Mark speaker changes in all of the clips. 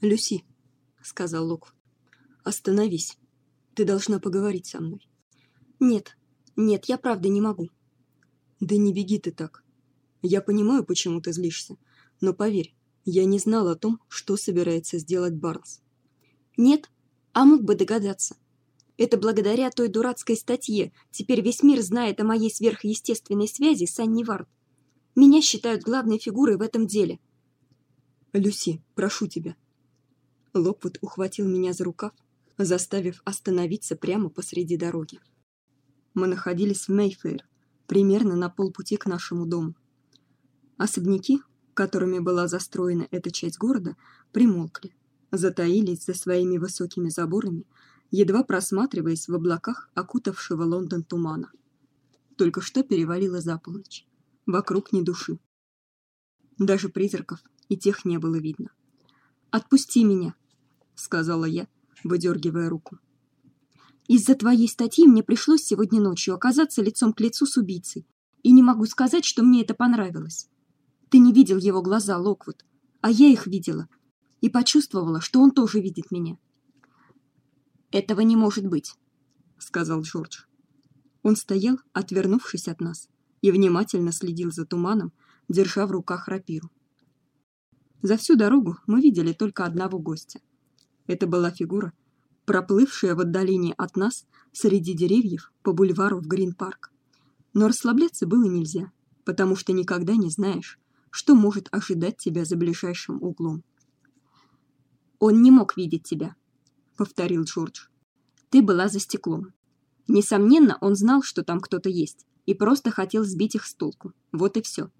Speaker 1: «Люси», — сказал Локвуд, — «остановись. Ты должна поговорить со мной».
Speaker 2: «Нет, нет, я правда не могу».
Speaker 1: «Да не беги ты так. Я понимаю, почему ты злишься, но поверь, я не знал о том, что собирается сделать Барнс».
Speaker 2: «Нет, а мог бы догадаться. Это благодаря той дурацкой статье теперь весь мир знает о моей сверхъестественной связи с Анни Вард. Меня считают главной фигурой в этом деле».
Speaker 1: «Люси, прошу тебя». Локвуд ухватил меня за рукав, заставив остановиться прямо посреди дороги. Мы находились в Мейфейр, примерно на полпути к нашему дому. Особняки, которыми была застроена эта часть города, примолкли, затаились за своими высокими заборами, едва просматриваясь в облаках окутавшего Лондон тумана. Только что перевалило за полночь. Вокруг ни души. Даже призраков и тех не было видно.
Speaker 2: «Отпусти меня», — сказала я, выдергивая руку. «Из-за твоей статьи мне пришлось сегодня ночью оказаться лицом к лицу с убийцей, и не могу сказать, что мне это понравилось. Ты не видел его глаза, Локвуд, а я их видела, и почувствовала, что он тоже видит меня. «Этого не может быть», — сказал Джордж. Он стоял, отвернувшись от нас, и внимательно следил за туманом, держа в руках рапиру. За всю дорогу мы видели только одного гостя. Это была фигура, проплывшая в отдалении от нас среди деревьев по бульвару в Грин-парк. Но расслабляться было нельзя, потому что никогда не знаешь, что может ожидать тебя за ближайшим углом. Он не мог видеть тебя, повторил Джордж. Ты была за стеклом. Несомненно, он знал, что там кто-то есть, и просто хотел сбить их с толку. Вот и все.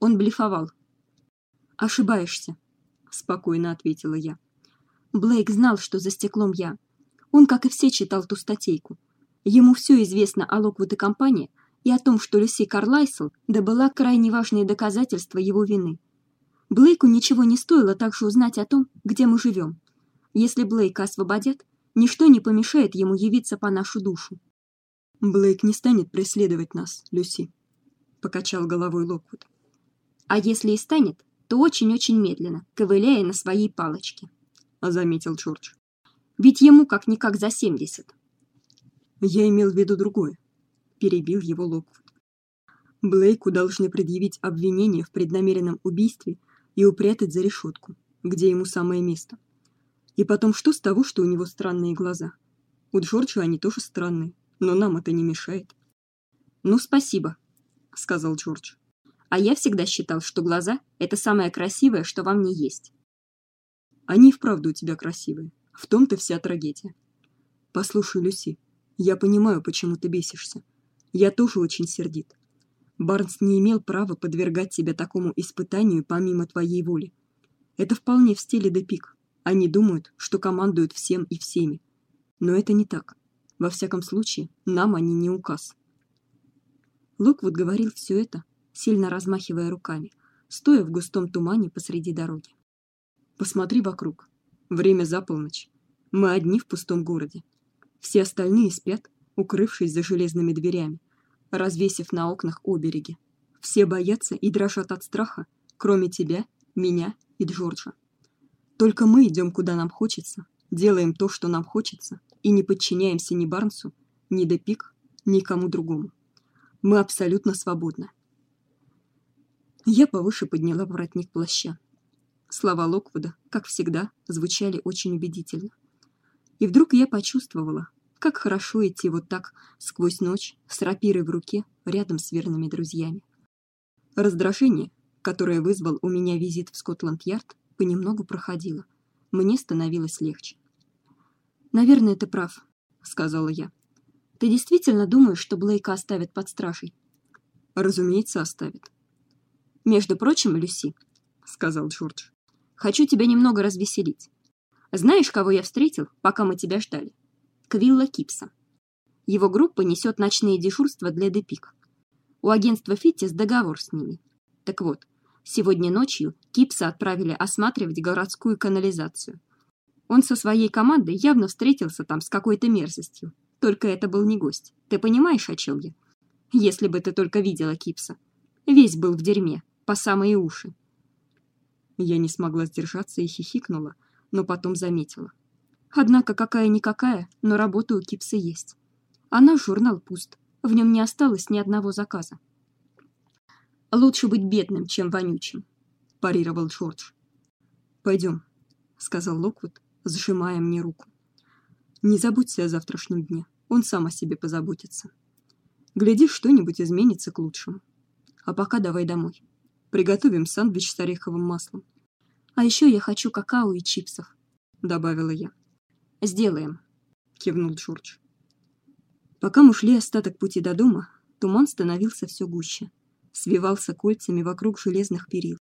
Speaker 2: Он блефовал. Ошибаешься, спокойно ответила я. Блейк знал, что за стеклом я. Он, как и все, читал ту статейку. Ему все известно о Локвуд и компании и о том, что Люси Карлайсел добыла крайне важные доказательства его вины. Блейку ничего не стоило также узнать о том, где мы живем. Если Блейка освободят, ничто не помешает ему явиться по нашу душу.
Speaker 1: Блейк не станет преследовать нас, Люси, покачал головой Локвуд.
Speaker 2: А если и станет, то очень-очень медленно, ковыляя на своей палочке, заметил Джордж. Ведь ему как никак за семьдесят.
Speaker 1: Я имел в виду другое, перебил его Локвуд. Блейку должны предъявить обвинение в преднамеренном убийстве и упрятать за решетку, где ему самое место. И потом, что с того, что у него странные глаза? У Джорджа они тоже странные, но нам это не мешает.
Speaker 2: Ну, спасибо, сказал Джордж. А я всегда считал, что глаза это самое красивое, что во мне есть.
Speaker 1: Они вправду у тебя красивые. В том-то вся трагедия. Послушай, Люси, я понимаю, почему ты бесишься. Я тоже очень сердит. Барнс не имел права подвергать тебя такому испытанию помимо твоей воли. Это вполне в стиле Депик. Они думают, что командуют всем и всеми. Но это не так. Во всяком случае, нам они не указ. Луквуд говорил все это, сильно размахивая руками, стоя в густом тумане посреди дороги. Посмотри вокруг. Время за полночь. Мы одни в пустом городе. Все остальные спят, укрывшись за железными дверями, развесив на окнах обереги. Все боятся и дрожат от страха, кроме тебя, меня и Джорджа. Только мы идем куда нам хочется, делаем то, что нам хочется, и не подчиняемся ни Барнсу, ни Депик, ни кому другому. Мы абсолютно свободны. Я повыше подняла воротник плаща. Слова Локвуда, как всегда, звучали очень убедительно. И вдруг я почувствовала, как хорошо идти вот так сквозь ночь с рапирой в руке рядом с верными друзьями. Раздражение, которое вызвал у меня визит в Скотланд-Ярд, понемногу проходила. Мне становилось легче. Наверное, ты прав, сказала я. Ты действительно думаешь, что Блейка оставят под стражей? Разумеется, оставят. Между прочим, Люси, сказал Джордж. Хочу тебя немного развеселить. Знаешь, кого я встретил, пока мы тебя ждали? Квилла Кипса. Его группа несет ночные дежурства для Депик. У агентства Фиттис договор с ними. Так вот, Сегодня ночью Кипса отправили осматривать городскую канализацию. Он со своей командой явно встретился там с какой-то мерзостью. Только это был не гость. Ты понимаешь, о чем я? Если бы ты только видела Кипса. Весь был в дерьме, по самые уши. Я не смогла сдержаться и хихикнула,
Speaker 2: но потом заметила: однако какая-никакая, но работа у Кипса есть. А наш журнал пуст. В нем не осталось ни одного заказа. Лучше быть бедным, чем вонючим, парировал Джордж.
Speaker 1: Пойдем, сказал Локвуд, сжимая мне руку. Не забудьте о завтрашнем дне. Он сам о себе позаботится. Гляди, что-нибудь изменится к лучшему. А пока давай домой. Приготовим сэндвич с ореховым маслом.
Speaker 2: А еще я хочу какао и чипсов,
Speaker 1: добавила я.
Speaker 2: Сделаем,
Speaker 1: кивнул Джордж. Пока мы шли остаток пути до дома, туман становился все гуще, свивался кольцами вокруг железных перил,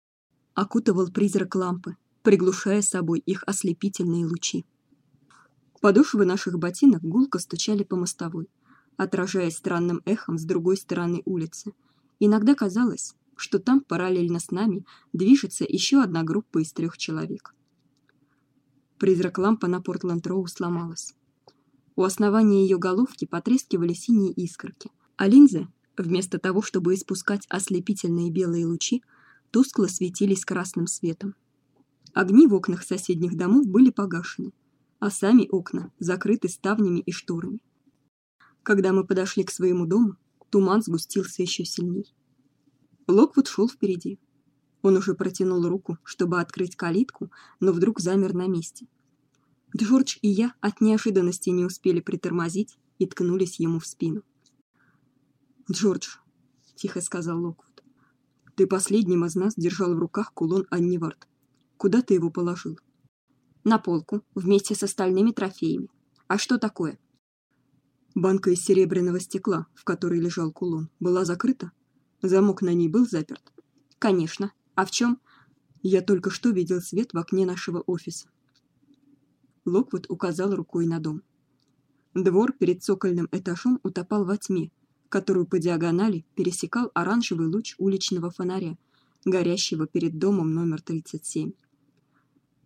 Speaker 1: окутывал призрак лампы, приглушая собой их ослепительные лучи. Подошвы наших ботинок гулко стучали по мостовой, отражаясь странным эхом с другой стороны улицы. Иногда казалось, что там параллельно с нами движется еще одна группа из трех человек. Призрак лампы на Портленд-Роу сломалась. У основания ее головки потрескивали синие искорки, а линзы, вместо того, чтобы испускать ослепительные белые лучи, тускло светились красным светом. Огни в окнах соседних домов были погашены, а сами окна закрыты ставнями и шторами. Когда мы подошли к своему дому, туман сгустился еще сильней. Локвуд шел впереди. Он уже протянул руку, чтобы открыть калитку, но вдруг замер на месте. Джордж и я от неожиданности не успели притормозить и ткнулись ему в спину. "Джордж", тихо сказал Локвуд. "Ты последним из нас держал в руках кулон Аннивард. Куда ты его положил?"
Speaker 2: на полку вместе с остальными трофеями. А что такое?
Speaker 1: Банка из серебряного стекла, в которой лежал кулон, была закрыта. Замок на ней был заперт.
Speaker 2: Конечно. А в чем?
Speaker 1: Я только что видел свет в окне нашего офиса. Локвуд указал рукой на дом. Двор перед цокольным этажом утопал во тьме, которую по диагонали пересекал оранжевый луч уличного фонаря, горящего перед домом номер 37.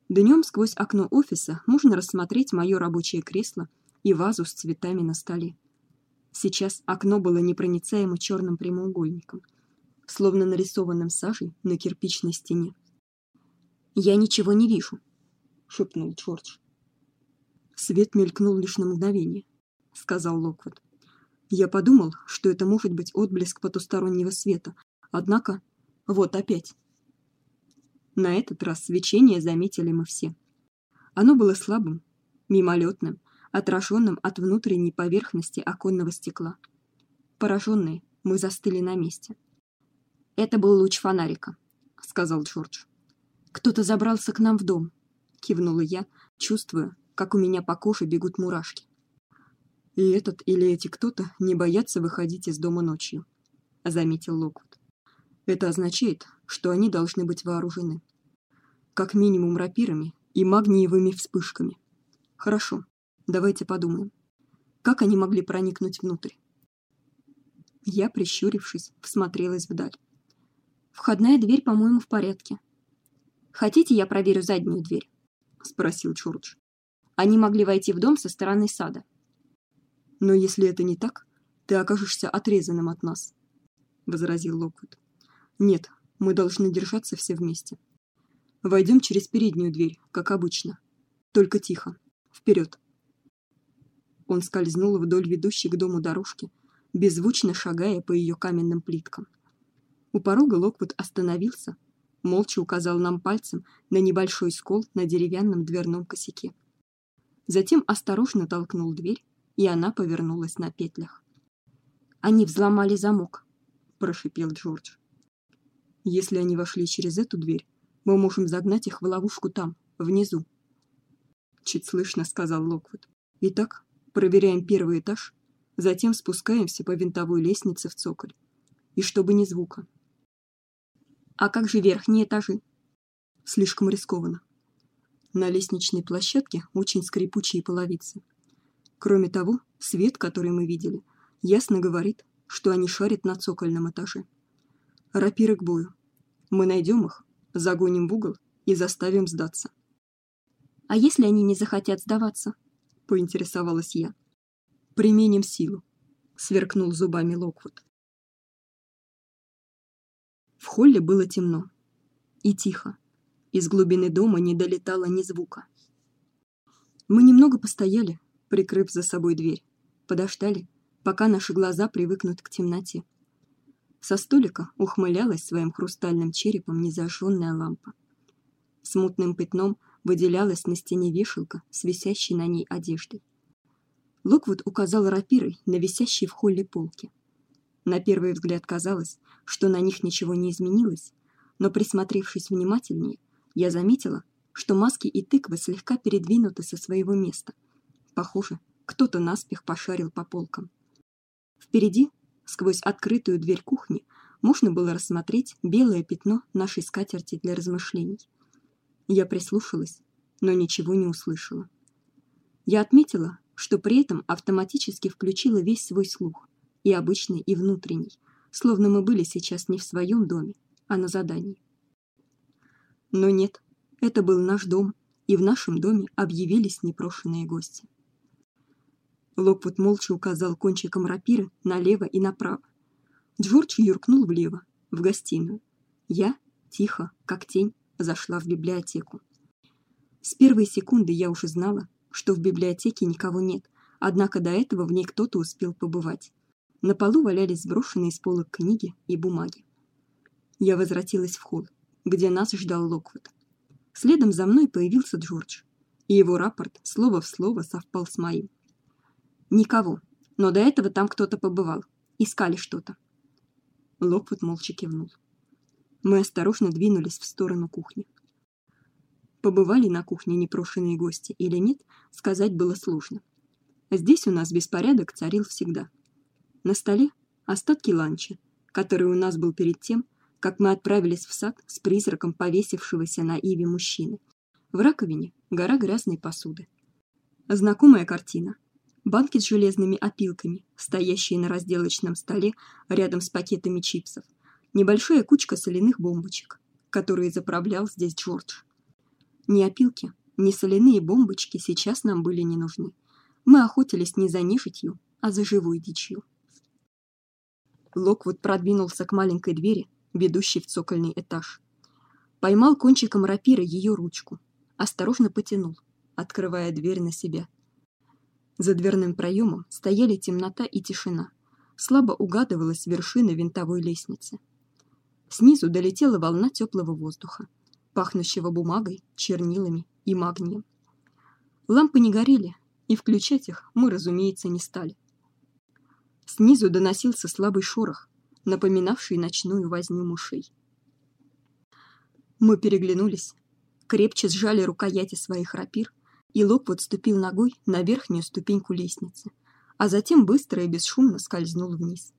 Speaker 1: Днем сквозь окно офиса можно рассмотреть моё рабочее кресло и вазу с цветами на столе. Сейчас окно было непроницаемо чёрным прямоугольником, словно нарисованным сажей на кирпичной стене.
Speaker 2: "Я ничего не вижу",
Speaker 1: шепнул Джордж. Свет мелькнул лишь на мгновение, сказал Локвуд. Я подумал, что это может быть отблеск потустороннего света. Однако, вот опять. На этот раз свечение заметили мы все. Оно было слабым, мимолетным, отраженным от внутренней поверхности оконного стекла. Пораженные, мы застыли на месте.
Speaker 2: Это был луч фонарика, сказал Джордж.
Speaker 1: Кто-то забрался к нам в дом, кивнула я, чувствуя, как у меня по коже бегут мурашки. И этот или эти кто-то не боятся выходить из дома ночью, заметил Локвуд. Это означает, что они должны быть вооружены. Как минимум рапирами и магниевыми вспышками. Хорошо. Давайте подумаем. Как они могли проникнуть внутрь? Я, прищурившись, всмотрелась вдаль.
Speaker 2: Входная дверь, по-моему, в порядке. Хотите, я проверю заднюю дверь? спросил Чурч. Они могли войти в дом со стороны сада.
Speaker 1: Но если это не так, ты окажешься отрезанным от нас, возразил Локвуд. Нет, мы должны держаться все вместе. Войдем через переднюю дверь, как обычно. Только тихо. Вперед. Он скользнул вдоль ведущей к дому дорожки, беззвучно шагая по ее каменным плиткам. У порога Локвуд остановился, молча указал нам пальцем на небольшой скол на деревянном дверном косяке. Затем осторожно толкнул дверь, и она повернулась на петлях.
Speaker 2: Они взломали замок,
Speaker 1: прошипел Джордж. Если они вошли через эту дверь, мы можем загнать их в ловушку там, внизу. Чуть слышно сказал Локвуд. Итак, проверяем первый этаж, затем спускаемся по винтовой лестнице в цоколь. И чтобы ни звука.
Speaker 2: А как же верхние этажи?
Speaker 1: Слишком рискованно. На лестничной площадке очень скрипучие половицы. Кроме того, свет, который мы видели, ясно говорит, что они шарят на цокольном этаже. Рапиры к бою. Мы найдем их, загоним в угол и заставим сдаться.
Speaker 2: А если они не захотят сдаваться?
Speaker 1: Поинтересовалась я. Применим силу, сверкнул зубами Локвуд. В холле было темно и тихо. Из глубины дома не долетало ни звука. Мы немного постояли, прикрыв за собой дверь, подождали, пока наши глаза привыкнут к темноте. Со столика ухмылялась своим хрустальным черепом незажженная лампа. Смутным пятном выделялась на стене вешалка с висящей на ней одеждой. Локвуд указал рапирой на висящие в холле полки. На первый взгляд казалось, что на них ничего не изменилось, но присмотревшись внимательнее, я заметила, что маски и тыквы слегка передвинуты со своего места. Похоже, кто-то наспех пошарил по полкам. Впереди, сквозь открытую дверь кухни, можно было рассмотреть белое пятно нашей скатерти для размышлений. Я прислушалась, но ничего не услышала. Я отметила, что при этом автоматически включила весь свой слух, и обычный, и внутренний, словно мы были сейчас не в своем доме, а на задании. Но нет, это был наш дом, и в нашем доме объявились непрошенные гости. Локвуд молча указал кончиком рапиры налево и направо. Джордж юркнул влево, в гостиную. Я, тихо, как тень, зашла в библиотеку. С первой секунды я уже знала, что в библиотеке никого нет, однако до этого в ней кто-то успел побывать. На полу валялись сброшенные с полок книги и бумаги. Я возвратилась в холл, где нас ждал Локвуд. Следом за мной появился Джордж, и его рапорт слово в слово совпал с моим. Никого, но до этого там кто-то побывал, искали что-то. Локвуд молча кивнул. Мы осторожно двинулись в сторону кухни. Побывали на кухне непрошенные гости или нет, сказать было сложно. Здесь у нас беспорядок царил всегда. На столе остатки ланча, который у нас был перед тем, как мы отправились в сад с призраком повесившегося на иве мужчины. В раковине гора грязной посуды. Знакомая картина. Банки с железными опилками, стоящие на разделочном столе рядом с пакетами чипсов – небольшая кучка соляных бомбочек, которые заправлял здесь Джордж. Ни опилки, ни соляные бомбочки сейчас нам были не нужны. Мы охотились не за нежитью, а за живой дичью. Локвуд продвинулся к маленькой двери, ведущей в цокольный этаж. Поймал кончиком рапиры ее ручку, осторожно потянул, открывая дверь на себя. За дверным проемом стояли темнота и тишина. Слабо угадывалась вершина винтовой лестницы. Снизу долетела волна теплого воздуха, пахнущего бумагой, чернилами и магнием. Лампы не горели, и включать их мы, разумеется, не стали. Снизу доносился слабый шорох, напоминавший ночную возню мышей. Мы переглянулись, крепче сжали рукояти своих рапир, и Локвуд ступил ногой на верхнюю ступеньку лестницы, а затем быстро и бесшумно скользнул вниз.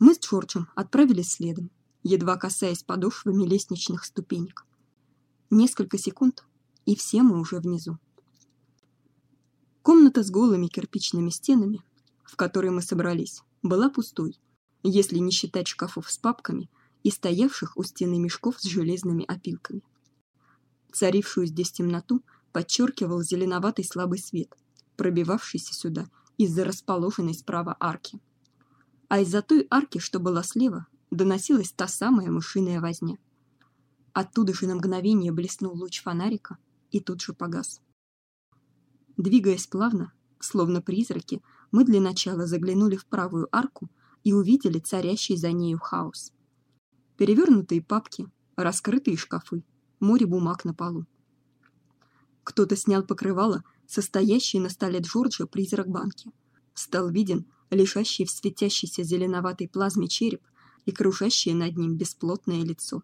Speaker 1: Мы с Джорджем отправились следом, едва касаясь подошвами лестничных ступенек. Несколько секунд, и все мы уже внизу. Комната с голыми кирпичными стенами, в которой мы собрались, была пустой, если не считать шкафов с папками и стоявших у стены мешков с железными опилками. Царившую здесь темноту подчеркивал зеленоватый слабый свет, пробивавшийся сюда из-за расположенной справа арки. А из-за той арки, что была слева, доносилась та самая мышиная возня. Оттуда же на мгновение блеснул луч фонарика и тут же погас. Двигаясь плавно, словно призраки, мы для начала заглянули в правую арку и увидели царящий за нею хаос. Перевернутые папки, раскрытые шкафы, море бумаг на полу. Кто-то снял покрывало, состоящее на столе Джорджа призрак банки. Стал виден лежащий в светящейся зеленоватой плазме череп и кружащее над ним бесплотное лицо.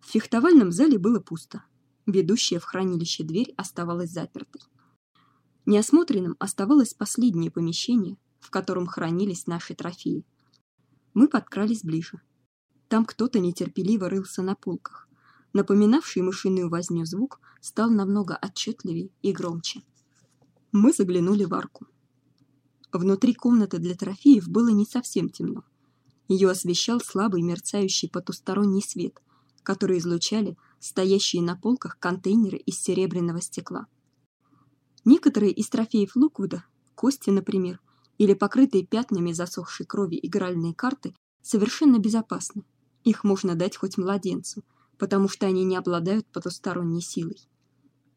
Speaker 1: В фехтовальном зале было пусто. Ведущая в хранилище дверь оставалась запертой. Неосмотренным оставалось последнее помещение, в котором хранились наши трофеи. Мы подкрались ближе. Там кто-то нетерпеливо рылся на полках. Напоминавший мышиную возню звук стал намного отчетливее и громче. Мы заглянули в арку. Внутри комнаты для трофеев было не совсем темно. Ее освещал слабый мерцающий потусторонний свет, который излучали стоящие на полках контейнеры из серебряного стекла. Некоторые из трофеев Луквуда, кости, например, или покрытые пятнами засохшей крови игральные карты, совершенно безопасны. Их можно дать хоть младенцу, потому что они не обладают потусторонней силой.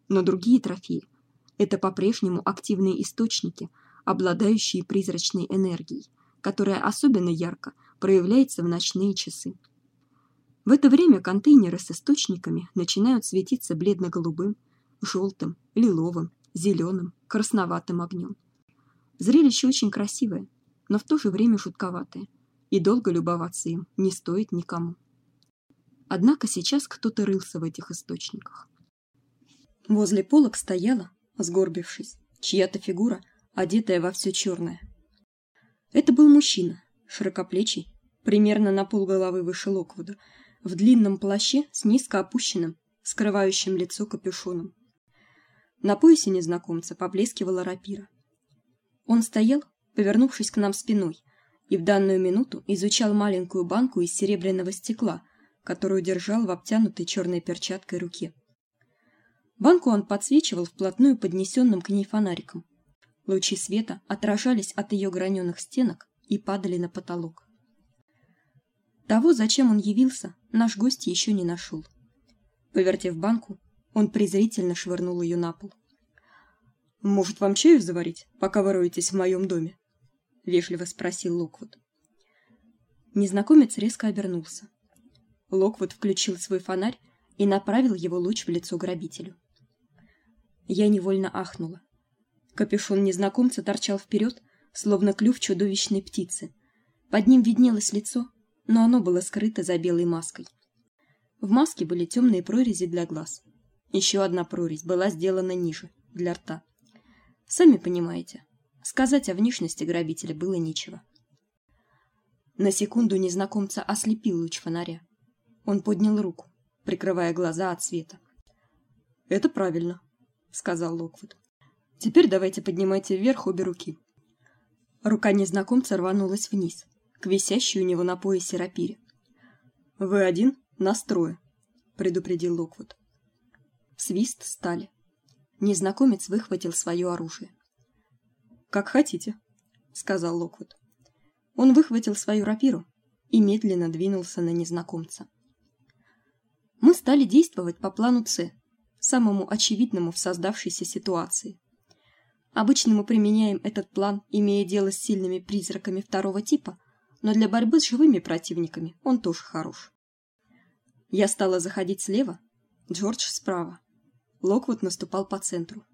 Speaker 1: Но другие трофеи, это по-прежнему активные источники, обладающие призрачной энергией, которая особенно ярко проявляется в ночные часы. В это время контейнеры с источниками начинают светиться бледно-голубым, желтым, лиловым, зеленым, красноватым огнем. Зрелище очень красивое, но в то же время жутковатое, и долго любоваться им не стоит никому. Однако сейчас кто-то рылся в этих источниках. Возле полок стояла, сгорбившись, чья-то фигура, одетая во все черное. Это был мужчина, широкоплечий, примерно на полголовы выше Локвуда, в длинном плаще с низко опущенным, скрывающим лицо капюшоном. На поясе незнакомца поблескивала рапира. Он стоял, повернувшись к нам спиной, и в данную минуту изучал маленькую банку из серебряного стекла, которую держал в обтянутой черной перчаткой руке. Банку он подсвечивал вплотную поднесенным к ней фонариком. Лучи света отражались от ее граненых стенок и падали на потолок. Того, зачем он явился, наш гость еще не нашел. Повертев банку, он презрительно швырнул ее на пол. Может, вам чаю заварить, пока вы роетесь в моем доме? вежливо спросил Локвуд. Незнакомец резко обернулся. Локвуд включил свой фонарь и направил его луч в лицо грабителю. Я невольно ахнула. Капюшон незнакомца торчал вперед, словно клюв чудовищной птицы. Под ним виднелось лицо, но оно было скрыто за белой маской. В маске были темные прорези для глаз. Еще одна прорезь была сделана ниже, для рта. Сами понимаете, сказать о внешности грабителя было нечего. На секунду незнакомца ослепил луч фонаря. Он поднял руку, прикрывая глаза от света. Это правильно, сказал Локвуд. Теперь давайте поднимайте вверх обе руки. Рука незнакомца рванулась вниз, к висящей у него на поясе рапире. Вы один, настрое, предупредил Локвуд. Свист стали. Незнакомец выхватил свое оружие. Как хотите, сказал Локвуд. Он выхватил свою рапиру и медленно двинулся на незнакомца. Мы стали действовать по плану С, самому очевидному в создавшейся ситуации. Обычно мы применяем этот план, имея дело с сильными призраками второго типа, но для борьбы с живыми противниками он тоже хорош. Я стала заходить слева, Джордж справа. Локвуд наступал по центру.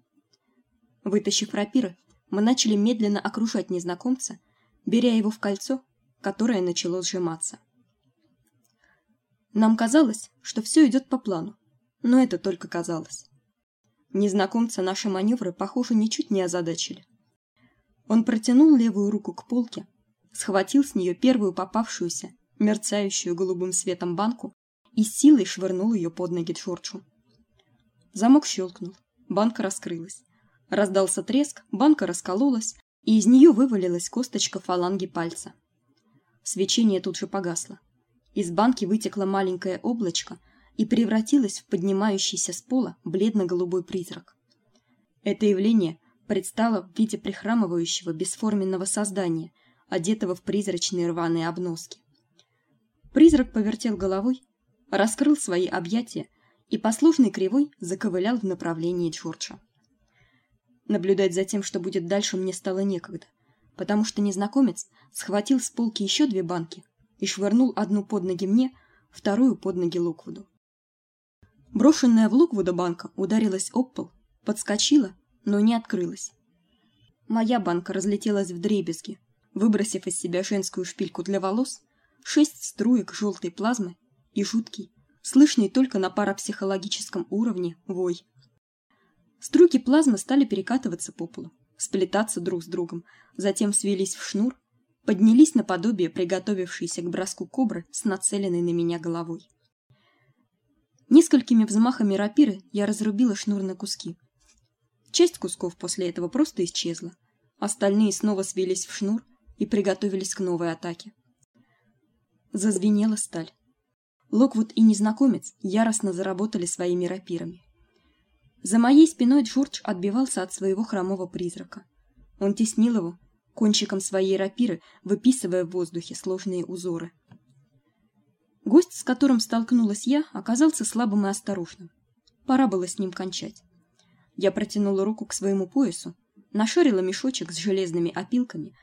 Speaker 1: Вытащив рапиры, мы начали медленно окружать незнакомца, беря его в кольцо, которое начало сжиматься. Нам казалось, что все идет по плану, но это только казалось. Незнакомца наши маневры, похоже, ничуть не озадачили. Он протянул левую руку к полке, схватил с нее первую попавшуюся, мерцающую голубым светом банку и силой швырнул ее под ноги Джорджу. Замок щелкнул, банка раскрылась. Раздался треск, банка раскололась, и из нее вывалилась косточка фаланги пальца. Свечение тут же погасло. Из банки вытекло маленькое облачко, и превратилась в поднимающийся с пола бледно-голубой призрак. Это явление предстало в виде прихрамывающего бесформенного создания, одетого в призрачные рваные обноски. Призрак повертел головой, раскрыл свои объятия и послушной кривой заковылял в направлении Джорджа. Наблюдать за тем, что будет дальше, мне стало некогда, потому что незнакомец схватил с полки еще две банки и швырнул одну под ноги мне, вторую под ноги Луквуду. Брошенная в лук водобанка ударилась об пол, подскочила, но не открылась. Моя банка разлетелась вдребезги, выбросив из себя женскую шпильку для волос, шесть струек желтой плазмы и жуткий, слышный только на парапсихологическом уровне вой. Струйки плазмы стали перекатываться по полу, сплетаться друг с другом, затем свелись в шнур, поднялись наподобие приготовившейся к броску кобры с нацеленной на меня головой. Несколькими взмахами рапиры я разрубила шнур на куски. Часть кусков после этого просто исчезла. Остальные снова свились в шнур и приготовились к новой атаке. Зазвенела сталь. Локвуд и незнакомец яростно заработали своими рапирами. За моей спиной Джордж отбивался от своего хромого призрака. Он теснил его кончиком своей рапиры, выписывая в воздухе сложные узоры. Гость, с которым столкнулась я, оказался слабым и осторожным. Пора было с ним кончать.
Speaker 2: Я протянула руку к своему поясу, нашарила мешочек с железными опилками,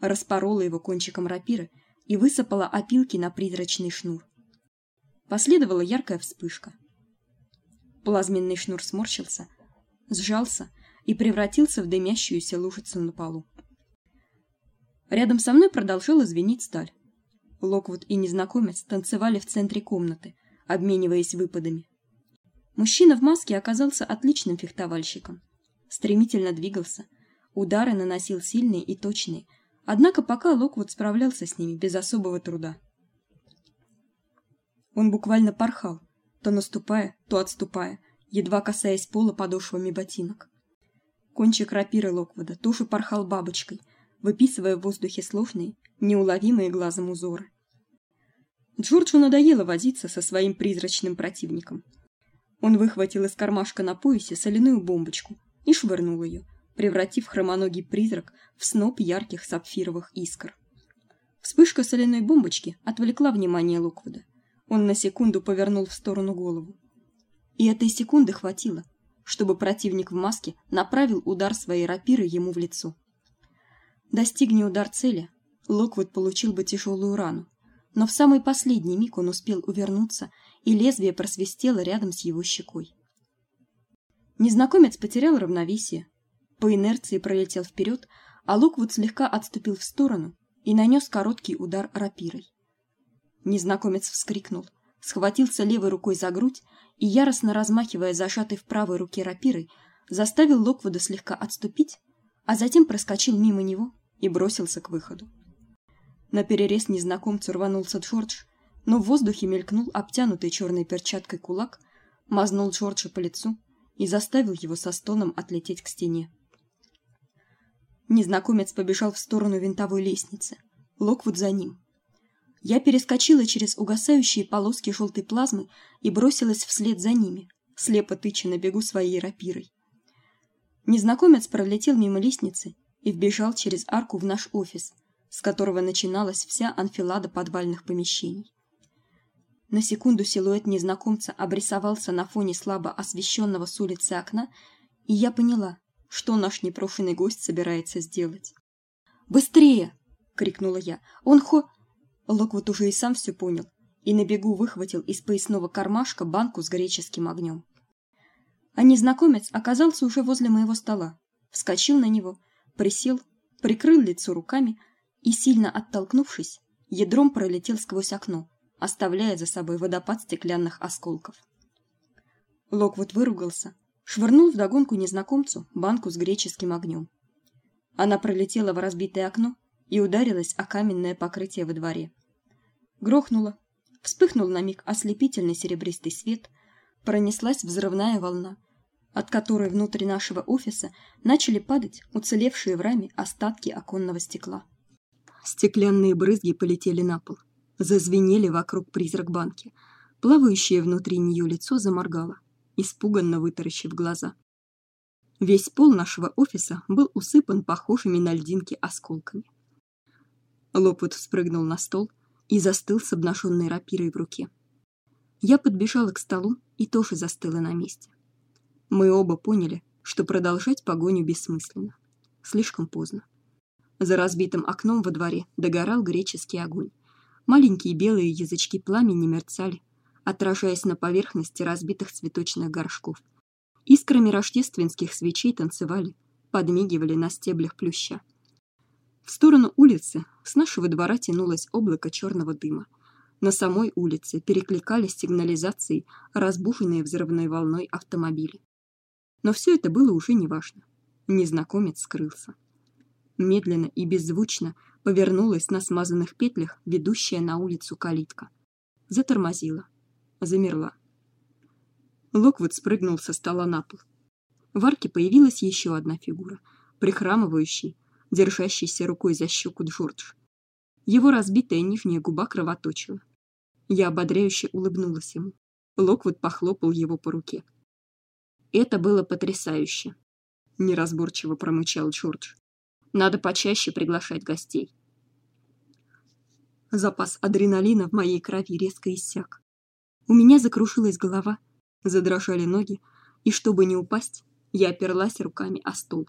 Speaker 2: распорола его кончиком рапиры и высыпала опилки на призрачный шнур. Последовала яркая вспышка. Плазменный шнур сморщился, сжался и превратился в дымящуюся лужицу на полу. Рядом со мной продолжала звенеть сталь. Локвуд и незнакомец танцевали в центре комнаты, обмениваясь выпадами. Мужчина в маске оказался отличным фехтовальщиком. Стремительно двигался, удары наносил сильные и точные, однако пока Локвуд справлялся с ними без особого труда. Он буквально порхал, то наступая, то отступая, едва касаясь пола подошвами ботинок. Кончик рапиры Локвуда тоже порхал бабочкой, выписывая в воздухе сложные, неуловимые глазом узоры. Джорджу надоело возиться со своим призрачным противником. Он выхватил из кармашка на поясе соляную бомбочку и швырнул ее, превратив хромоногий призрак в сноп ярких сапфировых искр. Вспышка соляной бомбочки отвлекла внимание Локвуда. Он на секунду повернул в сторону голову. И этой секунды хватило, чтобы противник в маске направил удар своей рапиры ему в лицо. Достигни удар цели, Локвуд получил бы тяжелую рану, но в самый последний миг он успел увернуться, и лезвие просвистело рядом с его щекой. Незнакомец потерял равновесие, по инерции пролетел вперед, а Локвуд слегка отступил в сторону и нанес короткий удар рапирой. Незнакомец вскрикнул, схватился левой рукой за грудь и яростно размахивая зажатой в правой руке рапирой, заставил Локвуда слегка отступить, а затем проскочил мимо него и бросился к выходу. На перерез незнакомцу рванулся Джордж, но в воздухе мелькнул обтянутый черной перчаткой кулак, мазнул Джорджа по лицу и заставил его со стоном отлететь к стене. Незнакомец побежал в сторону винтовой лестницы. Локвуд за ним. Я перескочила через угасающие полоски желтой плазмы и бросилась вслед за ними, слепо тыча на бегу своей рапирой. Незнакомец пролетел мимо лестницы и вбежал через арку в наш офис, с которого начиналась вся анфилада подвальных помещений. На секунду силуэт незнакомца обрисовался на фоне слабо освещенного с улицы окна, и я поняла, что наш непрошенный гость собирается сделать. "Быстрее!" крикнула я. "Он хо Локвуд уже и сам все понял и на бегу выхватил из поясного кармашка банку с греческим огнем. А незнакомец оказался уже возле моего стола, вскочил на него, присел, прикрыл лицо руками и сильно оттолкнувшись, ядром пролетел сквозь окно, оставляя за собой водопад стеклянных осколков. Локвуд выругался, швырнул в догонку незнакомцу банку с греческим огнем. Она пролетела в разбитое окно и ударилась о каменное покрытие во дворе. Грохнуло, вспыхнул на миг ослепительный серебристый свет, пронеслась взрывная волна, от которой внутри нашего офиса начали падать уцелевшие в раме остатки оконного стекла.
Speaker 1: Стеклянные брызги полетели на пол, зазвенели вокруг призрак банки. Плавающее внутри нее лицо заморгало, испуганно вытаращив глаза. Весь пол нашего офиса был усыпан похожими на льдинки осколками. Лопут спрыгнул на стол и застыл с обнаженной рапирой в руке. Я подбежала к столу и тоже застыла на месте. Мы оба поняли, что продолжать погоню бессмысленно. Слишком поздно. За разбитым окном во дворе догорал греческий огонь. Маленькие белые язычки пламени мерцали, отражаясь на поверхности разбитых цветочных горшков. Искрами рождественских свечей танцевали, подмигивали на стеблях плюща. В сторону улицы с нашего двора тянулось облако черного дыма. На самой улице перекликались сигнализации, разбуженные взрывной волной автомобили. Но все это было уже неважно. Незнакомец скрылся. Медленно и беззвучно повернулась на смазанных петлях ведущая на улицу калитка. Затормозила. Замерла. Локвуд спрыгнул со стола на пол. В арке появилась еще одна фигура, прихрамывающий, держащийся рукой за щеку Джордж. Его разбитая нижняя губа кровоточила. Я ободряюще улыбнулась ему. Локвуд похлопал его по руке. Это было потрясающе, неразборчиво промычал Джордж. Надо почаще приглашать гостей. Запас адреналина в моей крови резко иссяк. У меня закружилась голова, задрожали ноги, и чтобы не упасть, Я оперлась руками о стол.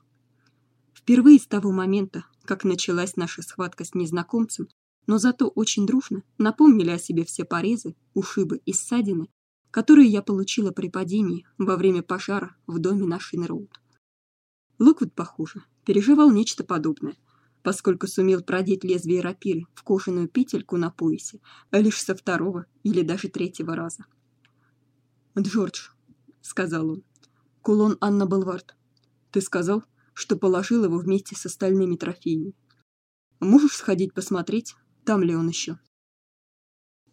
Speaker 1: Впервые с того момента, как началась наша схватка с незнакомцем, но зато очень дружно напомнили о себе все порезы, ушибы и ссадины, которые я получила при падении во время пожара в доме на Шинроуд. Локвуд, похоже, переживал нечто подобное, поскольку сумел продеть лезвие рапиры в кожаную петельку на поясе лишь со второго или даже третьего раза. «Джордж», — сказал он, — «кулон Анна Белвард. Ты сказал, что положил его вместе с остальными трофеями. Можешь сходить посмотреть, там ли он еще?»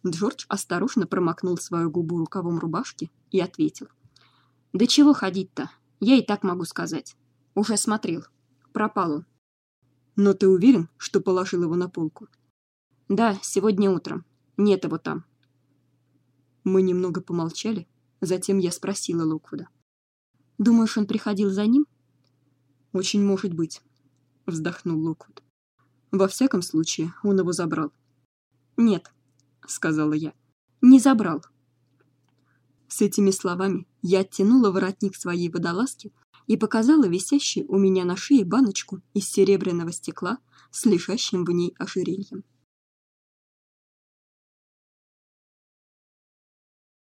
Speaker 1: Джордж осторожно промокнул свою губу рукавом рубашки и ответил.
Speaker 2: «Да чего ходить-то? Я и так могу сказать. Уже смотрел. Пропал он.
Speaker 1: Но ты уверен, что положил его на полку?
Speaker 2: Да, сегодня утром. Нет его там.
Speaker 1: Мы немного помолчали, затем я спросила Локвуда.
Speaker 2: Думаешь, он приходил за ним?
Speaker 1: Очень может быть, вздохнул Локвуд. Во всяком случае, он его забрал.
Speaker 2: Нет, сказала я. Не забрал.
Speaker 1: С этими словами я оттянула воротник своей водолазки и показала висящую у меня на шее баночку из серебряного стекла с лежащим в ней ожерельем.